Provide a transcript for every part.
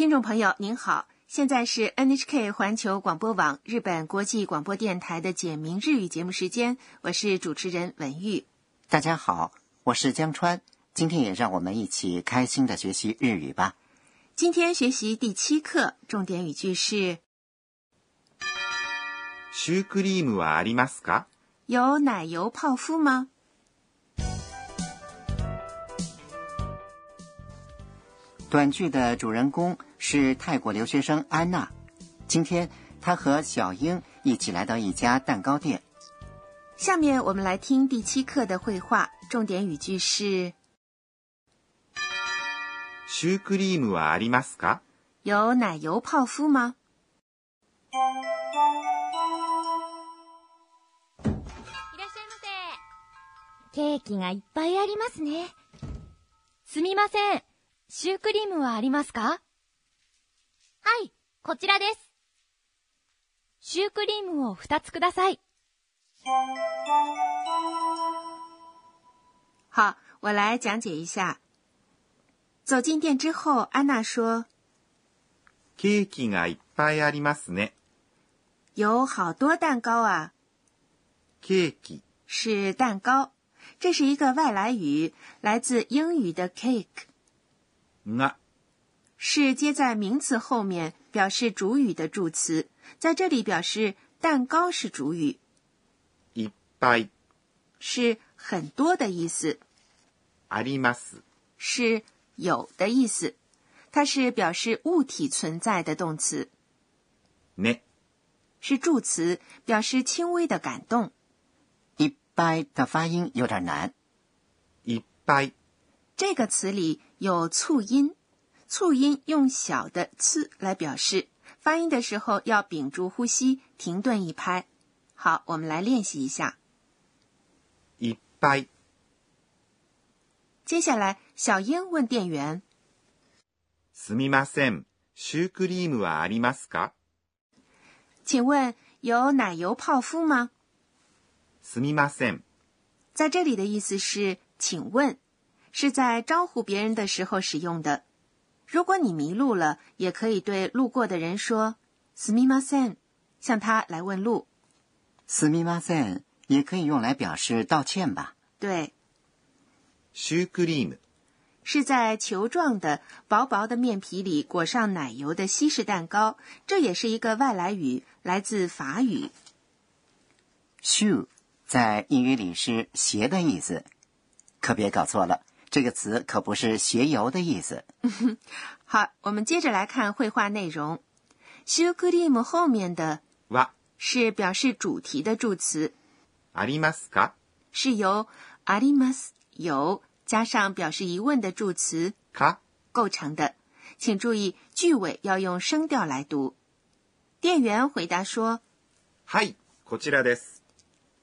听众朋友您好，现在是 NHK 环球广播网日本国际广播电台的简明日语节目时间，我是主持人文玉。大家好，我是江川，今天也让我们一起开心的学习日语吧。今天学习第七课，重点语句是シュークリームはありますか有奶油泡芙吗？短剧的主人公 是泰国留学生安娜。今天，她和小英一起来到一家蛋糕店。下面我们来听第七课的绘画，重点语句是シュークリームはありますか有奶油泡芙吗？いらっしゃいませ。ケーキがいっぱいありますね。すみません。シュークリームはありますかは い、こちらです。シュークリームを2つください。好，我来讲解一下。走进店之后，安娜说ケーキがいっぱいありますね。：“有好多蛋糕啊。ケーキ”是蛋糕，这是一个外来语，来自英语的 cake，が是接在名词后面表示主语的助词，在这里表示蛋糕是主语，いっぱい是很多的意思，あります。是有的意思。它是表示物体存在的动词，ね。是助词，表示轻微的感动。一掰的发音有点难。いっぱい这个词里有促音， 促音用小的“呲”来表示，发音的时候要屏住呼吸，停顿一拍。好，我们来练习一下。いっぱい接下来，小英问店员すみません。シュークリームはありますか：“请问有奶油泡芙吗すみません。？”在这里的意思是“请问”，是在招呼别人的时候使用的。 如果你迷路了，也可以对路过的人说“すみません”，向他来问路。すみません也可以用来表示道歉吧。对，シュークリーム是在球状的薄薄的面皮里裹上奶油的西式蛋糕，这也是一个外来语，来自法语。 shoe 在英语里是鞋的意思，可别搞错了， 这个词可不是鞋油的意思。好，我们接着来看绘画内容。シュークリーム后面的は是表示主题的助词，ありますか是由あります有加上表示疑问的助词か构成的。请注意句尾要用声调来读。店员回答说はい、こちらです。：“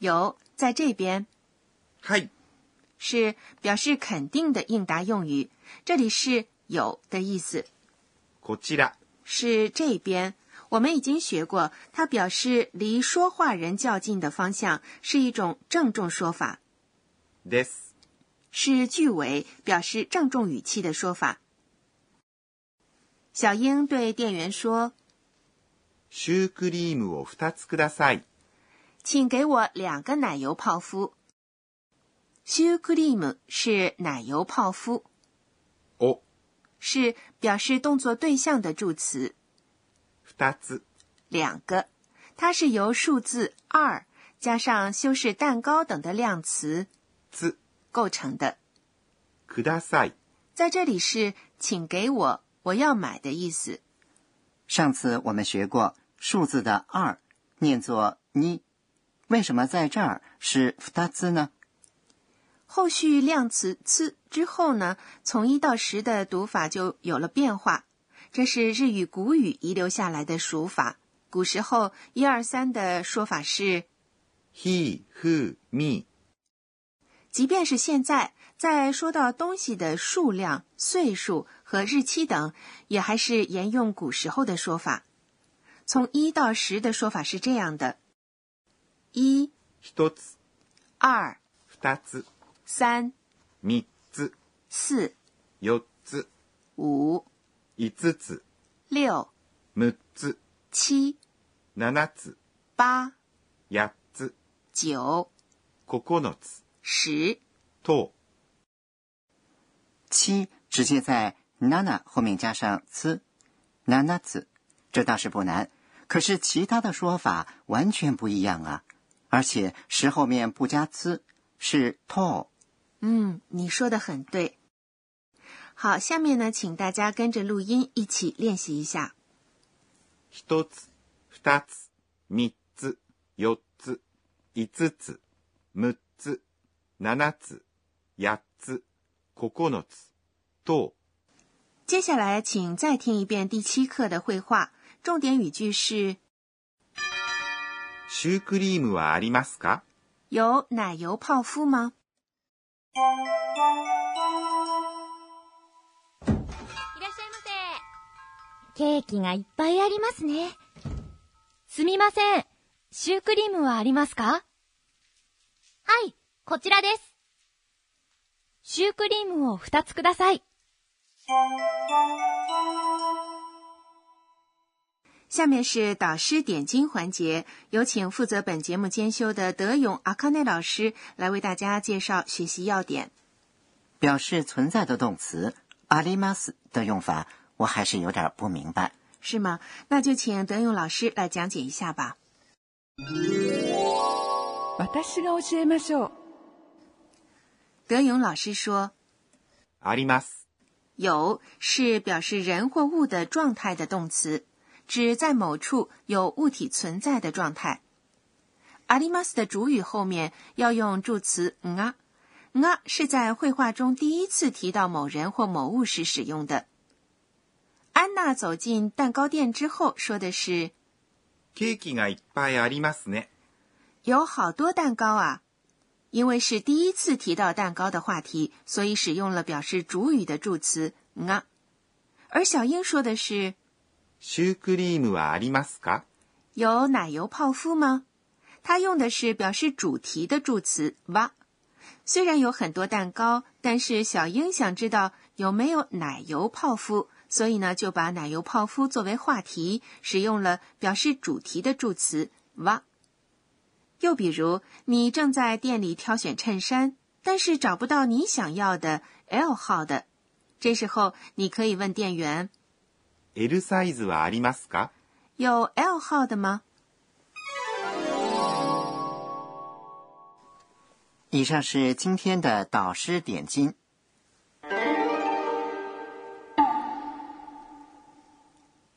有，在这边。”はい、 是表示肯定的应答用语，这里是有的意思，こちら是这边。我们已经学过，它表示离说话人较近的方向，是一种郑重说法，です。是句尾表示郑重语气的说法。小英对店员说シュークリームを2つください。：“请给我两个奶油泡芙。” ”シュークリーム是奶油泡芙，を是表示动作对象的助词。 2つ两个，它是由数字二加上修饰蛋糕等的量词つ构成的。ください。在这里是“请给我，我要买”的意思。上次我们学过数字的二念作ni，为什么在这儿是 f つ呢？ 后续量词“次”之后呢，从一到十的读法就有了变化。这是日语古语遗留下来的数法。古时候一二三的说法是，he, who, me。即便是现在，在说到东西的数量、岁数和日期等，也还是沿用古时候的说法。从一到十的说法是这样的：一、一つ、二、二つ、三、三つ、四、四つ、五、五つ、 六、 6つ、七、 7つ、八、 8つ、九、 9つ、十。と、七直接在 nana 后面加上 c nana 子，这倒是不难。可是其他的说法完全不一样啊！而且十后面不加 c，是 to。 嗯，你说的很对。好，下面呢，请大家跟着录音一起练习一下。一つ、二つ、三つ、四つ、五つ、六つ、七つ、八つ、九つ、と、接下来，请再听一遍第七课的绘画，重点语句是シュークリームはありますか有奶油泡芙吗？ いらっしゃいませ。ケーキがいっぱいありますね。すみません。シュークリームはありますか？はい、こちらです。シュークリームを二つください。下面是导师点睛环节，有请负责本节目监修的德勇阿卡内老师来为大家介绍学习要点。表示存在的动词 arimas 的用法，我还是有点不明白。是吗？那就请德勇老师来讲解一下吧。私が教えましょう。德勇老师说，あります。有是表示人或物的状态的动词， 指在某处有物体存在的状态。阿里马斯的主语后面要用助词啊，啊是在绘画中第一次提到某人或某物时使用的。安娜走进蛋糕店之后说的是ケーキがいっぱいありますね。有好多蛋糕啊。因为是第一次提到蛋糕的话题，所以使用了表示主语的助词啊。而小英说的是 シュークリームはありますか有奶油泡芙吗？它用的是表示主题的助词哇。虽然有很多蛋糕，但是小英想知道有没有奶油泡芙，所以呢就把奶油泡芙作为话题，使用了表示主题的助词哇。又比如，你正在店里挑选衬衫，但是找不到你想要的 L 号的，这时候你可以问店员 ?L サイズはありますか有 L 号的吗？以上是今天的导师点睛。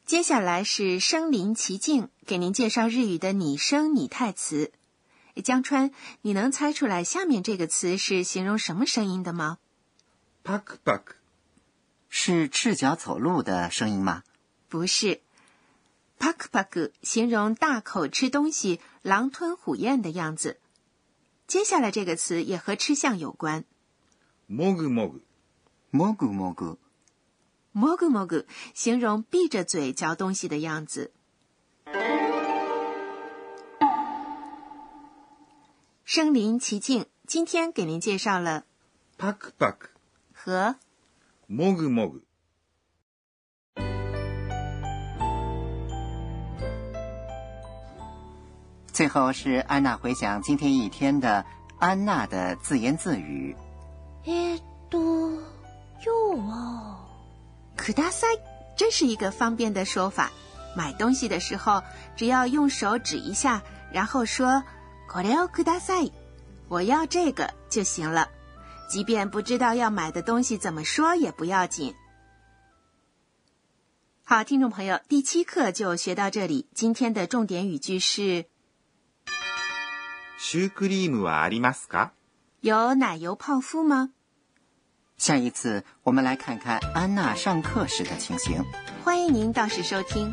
接下来是身临其境，给您介绍日语的拟声拟态词。江川，你能猜出来下面这个词是形容什么声音的吗？パクパク。是赤脚走路的声音吗？ 不是，pak pak 形容大口吃东西、狼吞虎咽的样子。接下来这个词也和吃相有关。もぐもぐ。もぐもぐ。もぐもぐ形容闭着嘴嚼东西的样子。身临其境，今天给您介绍了パクパク。和もぐ 最后是安娜回想今天一天的安娜的自言自语。えーっと、今日は、ください，这是一个方便的说法。买东西的时候，只要用手指一下，然后说“これをください”，我要这个就行了。即便不知道要买的东西怎么说也不要紧。好，听众朋友，第七课就学到这里。今天的重点语句是 シュークリームはありますか有奶油泡芙吗？下一次我们来看看安娜上课时的情形。欢迎您到时收听。